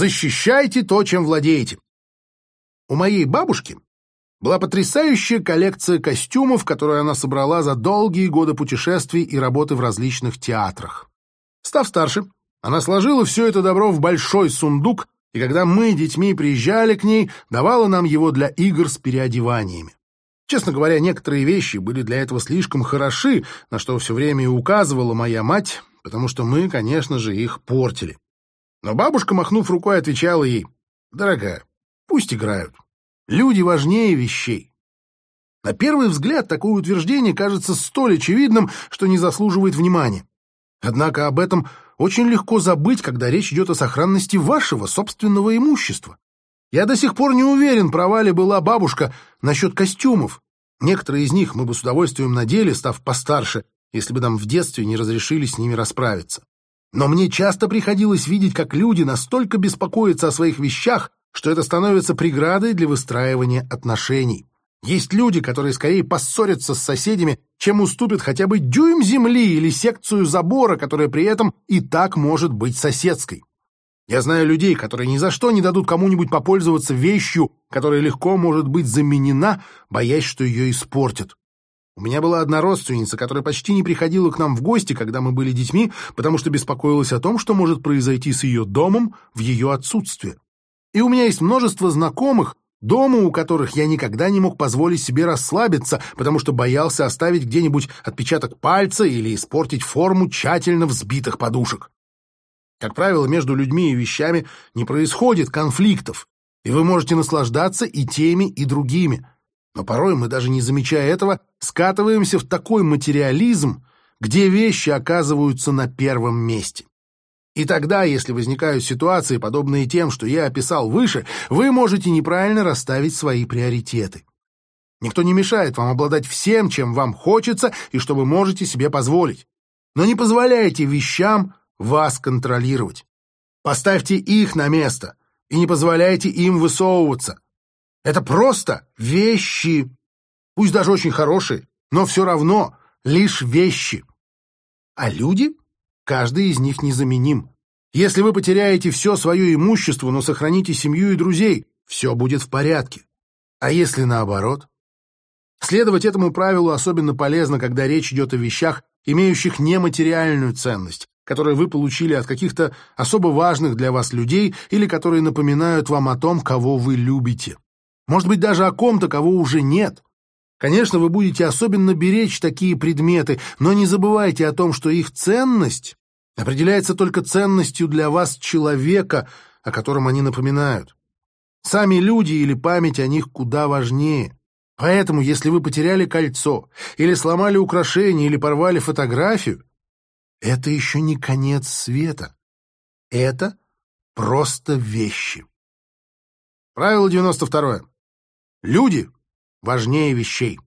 защищайте то, чем владеете. У моей бабушки была потрясающая коллекция костюмов, которую она собрала за долгие годы путешествий и работы в различных театрах. Став старше, она сложила все это добро в большой сундук, и когда мы, детьми, приезжали к ней, давала нам его для игр с переодеваниями. Честно говоря, некоторые вещи были для этого слишком хороши, на что все время и указывала моя мать, потому что мы, конечно же, их портили. Но бабушка, махнув рукой, отвечала ей, «Дорогая, пусть играют. Люди важнее вещей». На первый взгляд такое утверждение кажется столь очевидным, что не заслуживает внимания. Однако об этом очень легко забыть, когда речь идет о сохранности вашего собственного имущества. Я до сих пор не уверен, права ли была бабушка насчет костюмов. Некоторые из них мы бы с удовольствием надели, став постарше, если бы нам в детстве не разрешили с ними расправиться. Но мне часто приходилось видеть, как люди настолько беспокоятся о своих вещах, что это становится преградой для выстраивания отношений. Есть люди, которые скорее поссорятся с соседями, чем уступят хотя бы дюйм земли или секцию забора, которая при этом и так может быть соседской. Я знаю людей, которые ни за что не дадут кому-нибудь попользоваться вещью, которая легко может быть заменена, боясь, что ее испортят. У меня была одна родственница, которая почти не приходила к нам в гости, когда мы были детьми, потому что беспокоилась о том, что может произойти с ее домом в ее отсутствие. И у меня есть множество знакомых, дома у которых я никогда не мог позволить себе расслабиться, потому что боялся оставить где-нибудь отпечаток пальца или испортить форму тщательно взбитых подушек. Как правило, между людьми и вещами не происходит конфликтов, и вы можете наслаждаться и теми, и другими — но порой мы, даже не замечая этого, скатываемся в такой материализм, где вещи оказываются на первом месте. И тогда, если возникают ситуации, подобные тем, что я описал выше, вы можете неправильно расставить свои приоритеты. Никто не мешает вам обладать всем, чем вам хочется и что вы можете себе позволить. Но не позволяйте вещам вас контролировать. Поставьте их на место и не позволяйте им высовываться. Это просто вещи. Пусть даже очень хорошие, но все равно лишь вещи. А люди? Каждый из них незаменим. Если вы потеряете все свое имущество, но сохраните семью и друзей, все будет в порядке. А если наоборот? Следовать этому правилу особенно полезно, когда речь идет о вещах, имеющих нематериальную ценность, которые вы получили от каких-то особо важных для вас людей или которые напоминают вам о том, кого вы любите. Может быть, даже о ком-то, кого уже нет. Конечно, вы будете особенно беречь такие предметы, но не забывайте о том, что их ценность определяется только ценностью для вас человека, о котором они напоминают. Сами люди или память о них куда важнее. Поэтому, если вы потеряли кольцо, или сломали украшение, или порвали фотографию, это еще не конец света. Это просто вещи. Правило 92. Люди важнее вещей.